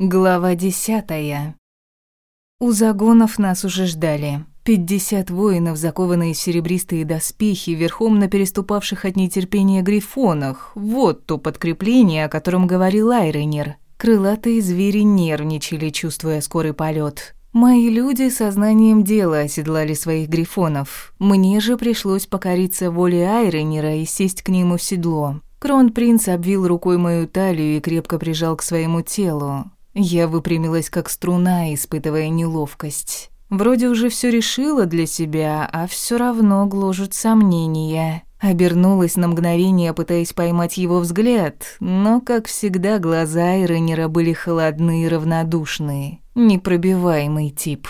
Глава десятая. У загонов нас уже ждали. Пятьдесят воинов, закованные в серебристые доспехи, верхом на переступавших от нетерпения грифонах. Вот то подкрепление, о котором говорил Айренер. Крылатые звери нервничали, чувствуя скорый полет. Мои люди сознанием дела оседлали своих грифонов. Мне же пришлось покориться воле Айренера и сесть к нему в седло. Кронпринц обвил рукой мою талию и крепко прижал к своему телу. Я выпрямилась как струна, испытывая неловкость. Вроде уже все решила для себя, а все равно гложут сомнения. Обернулась на мгновение, пытаясь поймать его взгляд, но, как всегда, глаза Иронера были холодные и равнодушные. Непробиваемый тип.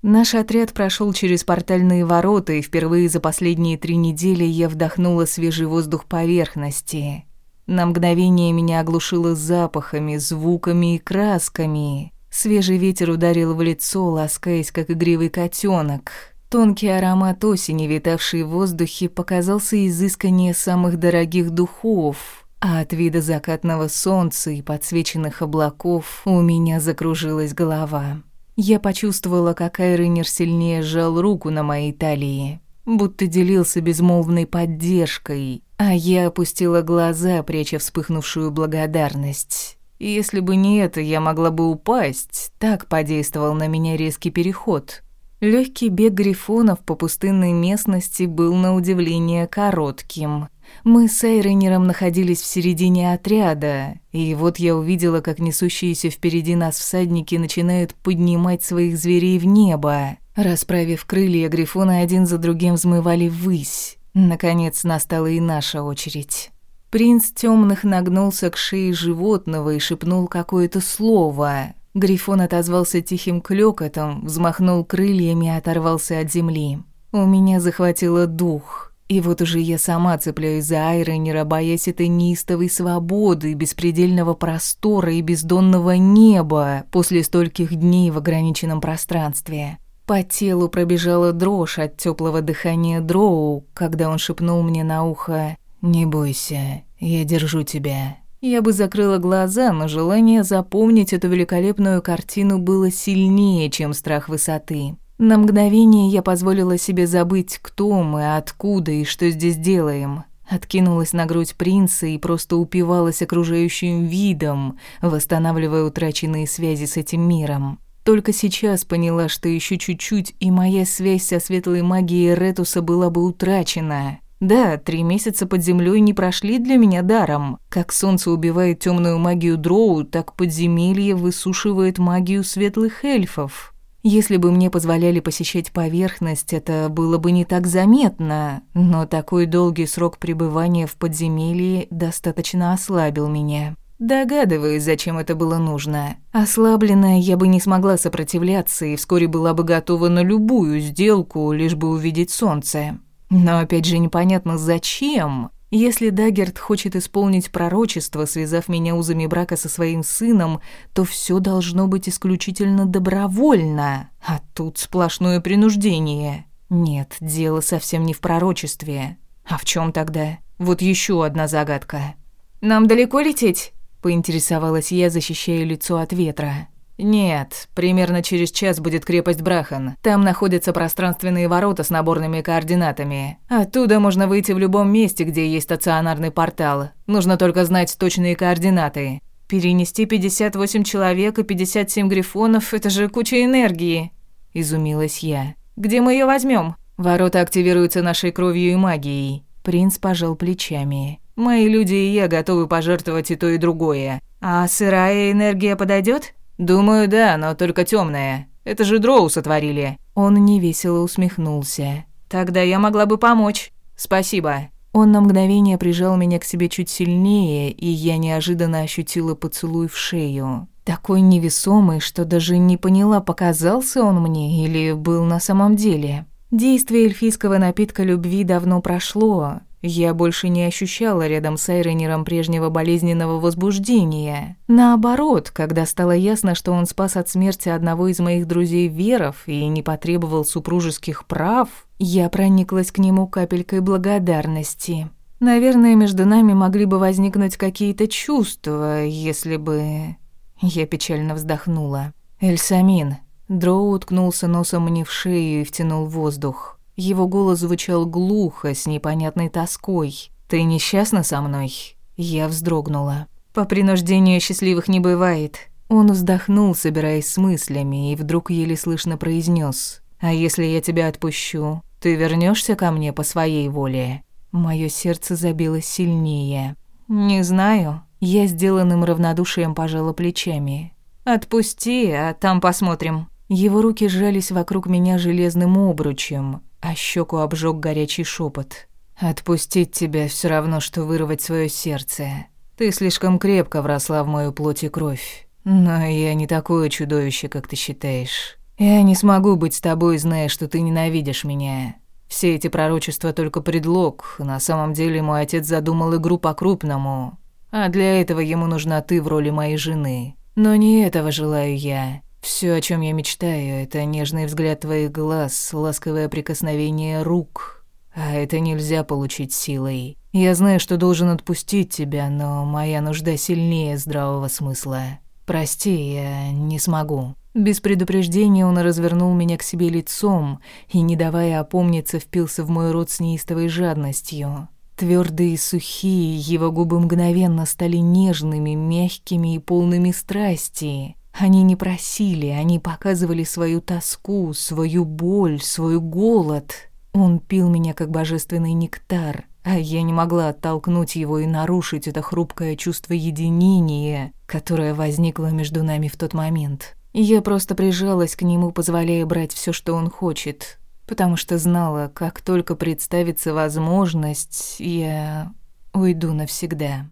Наш отряд прошел через портальные ворота, и впервые за последние три недели я вдохнула свежий воздух поверхности. На мгновение меня оглушило запахами, звуками и красками. Свежий ветер ударил в лицо, ласкаясь, как игривый котенок. Тонкий аромат осени, витавший в воздухе, показался изысканнее самых дорогих духов, а от вида закатного солнца и подсвеченных облаков у меня закружилась голова. Я почувствовала, как Айренер сильнее сжал руку на моей талии, будто делился безмолвной поддержкой, а я опустила глаза, пряча вспыхнувшую благодарность. Если бы не это, я могла бы упасть. Так подействовал на меня резкий переход. Легкий бег грифонов по пустынной местности был на удивление коротким. Мы с Эйренером находились в середине отряда, и вот я увидела, как несущиеся впереди нас всадники начинают поднимать своих зверей в небо. Расправив крылья, грифоны один за другим взмывали ввысь. Наконец настала и наша очередь. Принц Темных нагнулся к шее животного и шепнул какое-то слово. Грифон отозвался тихим клёкотом, взмахнул крыльями и оторвался от земли. У меня захватило дух. И вот уже я сама цепляюсь за Айронера, боясь этой неистовой свободы, беспредельного простора и бездонного неба после стольких дней в ограниченном пространстве. По телу пробежала дрожь от теплого дыхания Дроу, когда он шепнул мне на ухо «Не бойся, я держу тебя». Я бы закрыла глаза, но желание запомнить эту великолепную картину было сильнее, чем страх высоты. На мгновение я позволила себе забыть, кто мы, откуда и что здесь делаем. Откинулась на грудь принца и просто упивалась окружающим видом, восстанавливая утраченные связи с этим миром. Только сейчас поняла, что еще чуть-чуть, и моя связь со светлой магией Ретуса была бы утрачена. Да, три месяца под землей не прошли для меня даром. Как солнце убивает темную магию дроу, так подземелье высушивает магию светлых эльфов. Если бы мне позволяли посещать поверхность, это было бы не так заметно, но такой долгий срок пребывания в подземелье достаточно ослабил меня. Догадываюсь, зачем это было нужно. Ослабленная, я бы не смогла сопротивляться и вскоре была бы готова на любую сделку, лишь бы увидеть солнце. Но опять же непонятно зачем. Если Даггерт хочет исполнить пророчество, связав меня узами брака со своим сыном, то все должно быть исключительно добровольно, а тут сплошное принуждение. Нет, дело совсем не в пророчестве. А в чем тогда? Вот еще одна загадка. «Нам далеко лететь?» Поинтересовалась я, защищая лицо от ветра. «Нет, примерно через час будет крепость Брахан. Там находятся пространственные ворота с наборными координатами. Оттуда можно выйти в любом месте, где есть стационарный портал. Нужно только знать точные координаты. Перенести 58 человек и 57 грифонов – это же куча энергии!» – изумилась я. «Где мы ее возьмем? Ворота активируются нашей кровью и магией». Принц пожал плечами. Мои люди и я готовы пожертвовать и то, и другое. А сырая энергия подойдет? Думаю, да, но только темная. Это же дроу сотворили. Он невесело усмехнулся. Тогда я могла бы помочь. Спасибо. Он на мгновение прижал меня к себе чуть сильнее, и я неожиданно ощутила поцелуй в шею. Такой невесомый, что даже не поняла, показался он мне или был на самом деле. Действие эльфийского напитка любви давно прошло, я больше не ощущала рядом с Айренером прежнего болезненного возбуждения. Наоборот, когда стало ясно, что он спас от смерти одного из моих друзей Веров и не потребовал супружеских прав, я прониклась к нему капелькой благодарности. Наверное, между нами могли бы возникнуть какие-то чувства, если бы... Я печально вздохнула. «Эльсамин». Дроу уткнулся носом мне в шею и втянул воздух. Его голос звучал глухо, с непонятной тоской. «Ты несчастна со мной?» Я вздрогнула. «По принуждению счастливых не бывает». Он вздохнул, собираясь с мыслями, и вдруг еле слышно произнес: «А если я тебя отпущу, ты вернешься ко мне по своей воле?» Моё сердце забилось сильнее. «Не знаю». Я сделанным равнодушием пожала плечами. «Отпусти, а там посмотрим». Его руки сжались вокруг меня железным обручем, а щеку обжег горячий шепот. «Отпустить тебя все равно, что вырвать свое сердце. Ты слишком крепко вросла в мою плоть и кровь. Но я не такое чудовище, как ты считаешь. Я не смогу быть с тобой, зная, что ты ненавидишь меня. Все эти пророчества только предлог. На самом деле мой отец задумал игру по-крупному. А для этого ему нужна ты в роли моей жены. Но не этого желаю я. Все, о чем я мечтаю, это нежный взгляд твоих глаз, ласковое прикосновение рук. А это нельзя получить силой. Я знаю, что должен отпустить тебя, но моя нужда сильнее здравого смысла. Прости, я не смогу. Без предупреждения он развернул меня к себе лицом и, не давая опомниться, впился в мой рот с неистовой жадностью. Твердые и сухие, его губы мгновенно стали нежными, мягкими и полными страсти. Они не просили, они показывали свою тоску, свою боль, свой голод. Он пил меня как божественный нектар, а я не могла оттолкнуть его и нарушить это хрупкое чувство единения, которое возникло между нами в тот момент. Я просто прижалась к нему, позволяя брать все, что он хочет, потому что знала, как только представится возможность, я уйду навсегда.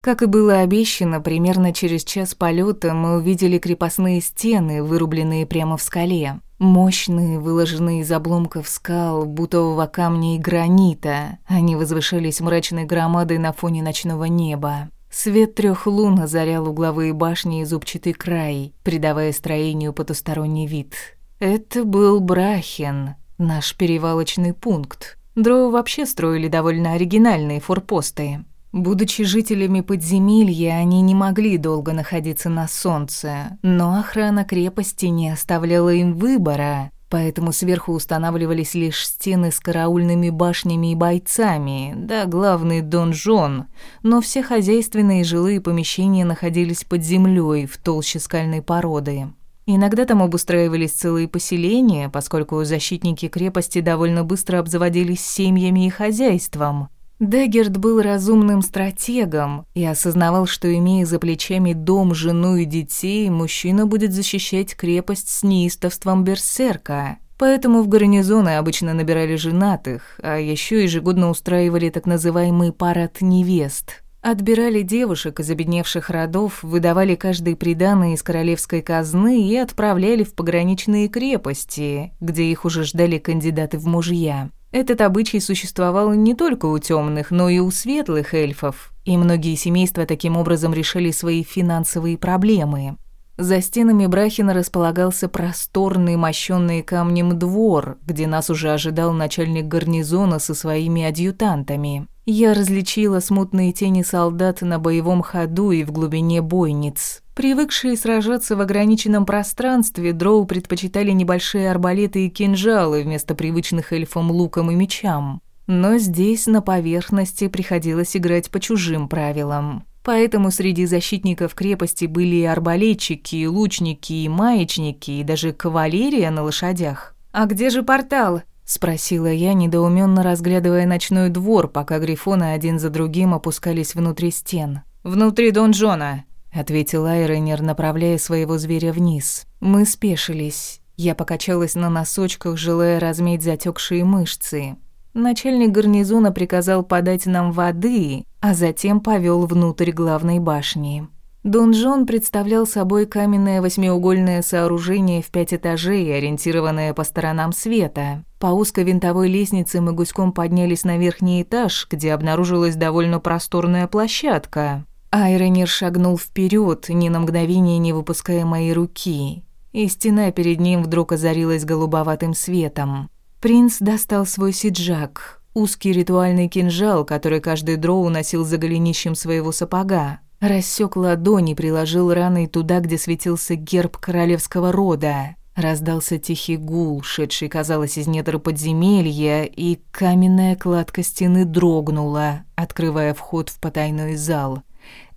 Как и было обещано, примерно через час полета мы увидели крепостные стены, вырубленные прямо в скале. Мощные, выложенные из обломков скал, бутового камня и гранита. Они возвышались мрачной громадой на фоне ночного неба. Свет трех лун озарял угловые башни и зубчатый край, придавая строению потусторонний вид. Это был Брахен, наш перевалочный пункт. Дроу вообще строили довольно оригинальные форпосты. Будучи жителями подземелья, они не могли долго находиться на солнце, но охрана крепости не оставляла им выбора, поэтому сверху устанавливались лишь стены с караульными башнями и бойцами, да главный донжон, но все хозяйственные и жилые помещения находились под землей в толще скальной породы. Иногда там обустраивались целые поселения, поскольку защитники крепости довольно быстро обзаводились семьями и хозяйством – Деггерт был разумным стратегом и осознавал, что, имея за плечами дом, жену и детей, мужчина будет защищать крепость с неистовством берсерка. Поэтому в гарнизоны обычно набирали женатых, а еще ежегодно устраивали так называемый парад невест. Отбирали девушек из обедневших родов, выдавали каждый приданое из королевской казны и отправляли в пограничные крепости, где их уже ждали кандидаты в мужья. Этот обычай существовал не только у темных, но и у светлых эльфов, и многие семейства таким образом решили свои финансовые проблемы. За стенами Брахина располагался просторный, мощенный камнем двор, где нас уже ожидал начальник гарнизона со своими адъютантами. Я различила смутные тени солдат на боевом ходу и в глубине бойниц. Привыкшие сражаться в ограниченном пространстве, дроу предпочитали небольшие арбалеты и кинжалы вместо привычных эльфам луком и мечам. Но здесь на поверхности приходилось играть по чужим правилам. Поэтому среди защитников крепости были и арбалетчики, и лучники, и маечники, и даже кавалерия на лошадях. «А где же портал?» – спросила я, недоуменно разглядывая ночной двор, пока грифоны один за другим опускались внутри стен. «Внутри донжона», ответил Айренер, направляя своего зверя вниз. Мы спешились. Я покачалась на носочках, желая размять затекшие мышцы. Начальник гарнизона приказал подать нам воды, а затем повел внутрь главной башни. Донжон представлял собой каменное восьмиугольное сооружение в пять этажей, ориентированное по сторонам света. По узкой винтовой лестнице мы гуськом поднялись на верхний этаж, где обнаружилась довольно просторная площадка. Айронир шагнул вперед, ни на мгновение не выпуская моей руки, и стена перед ним вдруг озарилась голубоватым светом. Принц достал свой сиджак, узкий ритуальный кинжал, который каждый дроу носил за голенищем своего сапога. Рассек ладони, приложил раной туда, где светился герб королевского рода. Раздался тихий гул, шедший, казалось, из недр подземелья, и каменная кладка стены дрогнула, открывая вход в потайной зал.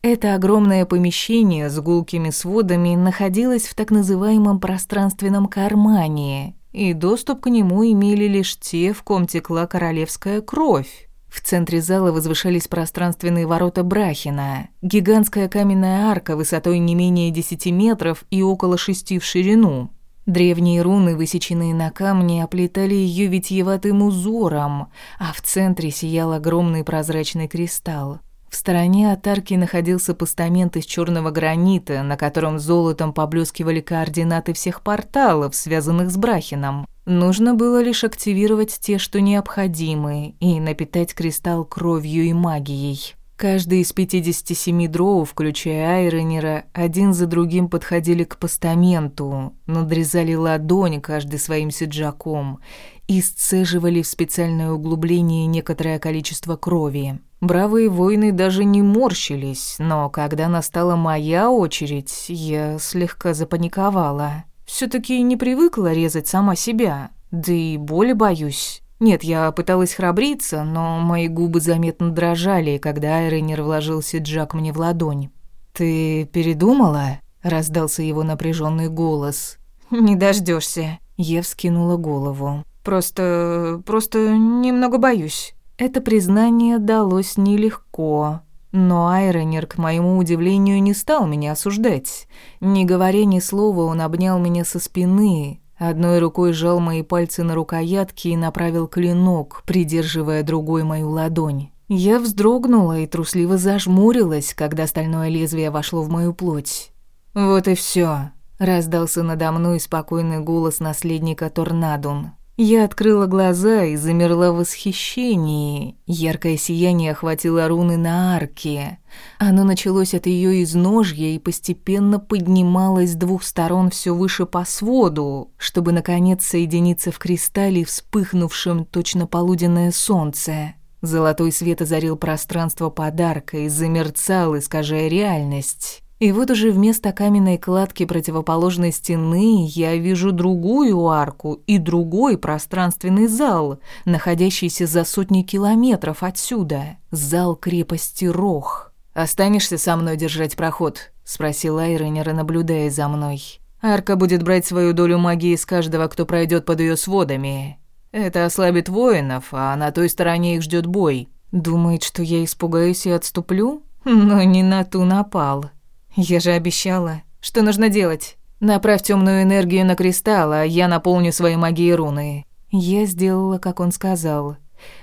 Это огромное помещение с гулкими сводами находилось в так называемом пространственном кармане, и доступ к нему имели лишь те, в ком текла королевская кровь. В центре зала возвышались пространственные ворота Брахина, гигантская каменная арка высотой не менее 10 метров и около шести в ширину. Древние руны, высеченные на камне, оплетали ее витьеватым узором, а в центре сиял огромный прозрачный кристалл. В стороне от арки находился постамент из черного гранита, на котором золотом поблескивали координаты всех порталов, связанных с Брахином. Нужно было лишь активировать те, что необходимы, и напитать кристалл кровью и магией. Каждый из 57 дроу, включая Айронера, один за другим подходили к постаменту, надрезали ладонь каждый своим сиджаком и сцеживали в специальное углубление некоторое количество крови. Бравые воины даже не морщились, но когда настала моя очередь, я слегка запаниковала. все таки не привыкла резать сама себя, да и боли боюсь. Нет, я пыталась храбриться, но мои губы заметно дрожали, когда Айренер вложился Джак мне в ладонь. «Ты передумала?» — раздался его напряженный голос. «Не дождешься. Я вскинула голову. «Просто... просто немного боюсь». Это признание далось нелегко, но Айронер, к моему удивлению, не стал меня осуждать. Не говоря ни слова, он обнял меня со спины, одной рукой сжал мои пальцы на рукоятке и направил клинок, придерживая другой мою ладонь. Я вздрогнула и трусливо зажмурилась, когда стальное лезвие вошло в мою плоть. «Вот и все, раздался надо мной спокойный голос наследника Торнадун. Я открыла глаза и замерла в восхищении. Яркое сияние охватило руны на арке. Оно началось от ее изножья и постепенно поднималось с двух сторон все выше по своду, чтобы, наконец, соединиться в кристалле, вспыхнувшем точно полуденное солнце. Золотой свет озарил пространство подарка и замерцал, искажая реальность. И вот уже вместо каменной кладки противоположной стены я вижу другую арку и другой пространственный зал, находящийся за сотни километров отсюда. Зал крепости Рох. «Останешься со мной держать проход?» — спросил Айренер, наблюдая за мной. «Арка будет брать свою долю магии с каждого, кто пройдет под ее сводами. Это ослабит воинов, а на той стороне их ждет бой. Думает, что я испугаюсь и отступлю? Но не на ту напал». Я же обещала. Что нужно делать? Направь темную энергию на кристалл, а я наполню своей магией руны. Я сделала, как он сказал.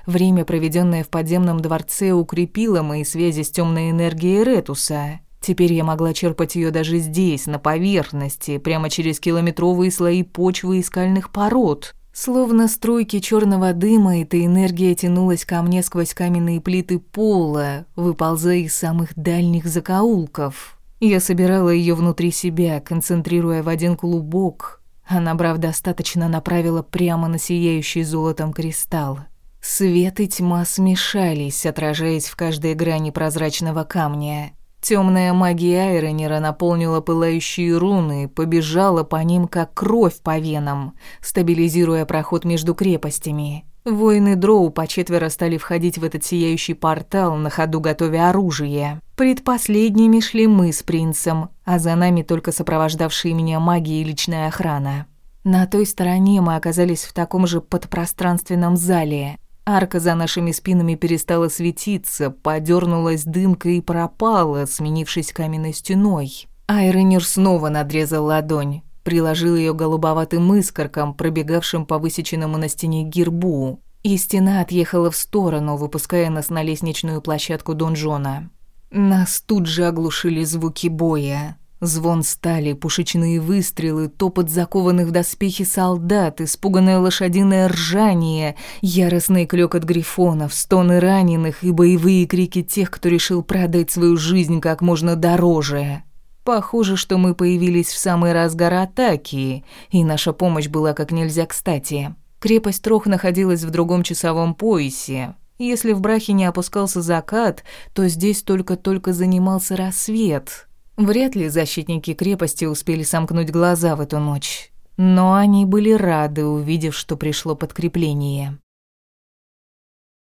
Время, проведенное в подземном дворце, укрепило мои связи с темной энергией Ретуса. Теперь я могла черпать ее даже здесь, на поверхности, прямо через километровые слои почвы и скальных пород. Словно струйки черного дыма, эта энергия тянулась ко мне сквозь каменные плиты пола, выползая из самых дальних закоулков. Я собирала ее внутри себя, концентрируя в один клубок, а набрав достаточно, направила прямо на сияющий золотом кристалл. Свет и тьма смешались, отражаясь в каждой грани прозрачного камня. Темная магия Айронера наполнила пылающие руны, побежала по ним, как кровь по венам, стабилизируя проход между крепостями. Воины Дроу по четверо стали входить в этот сияющий портал, на ходу готовя оружие. Предпоследними шли мы с принцем, а за нами только сопровождавшие меня маги и личная охрана. На той стороне мы оказались в таком же подпространственном зале. Арка за нашими спинами перестала светиться, подернулась дымкой и пропала, сменившись каменной стеной. Айронер снова надрезал ладонь приложил ее голубоватым искорком, пробегавшим по высеченному на стене гербу, и стена отъехала в сторону, выпуская нас на лестничную площадку донжона. Нас тут же оглушили звуки боя. Звон стали, пушечные выстрелы, топот закованных в доспехи солдат, испуганное лошадиное ржание, яростный клёкот грифонов, стоны раненых и боевые крики тех, кто решил продать свою жизнь как можно дороже. Похоже, что мы появились в самый разгар атаки, и наша помощь была как нельзя кстати. Крепость Трох находилась в другом часовом поясе. Если в Брахе не опускался закат, то здесь только-только занимался рассвет. Вряд ли защитники крепости успели сомкнуть глаза в эту ночь. Но они были рады, увидев, что пришло подкрепление.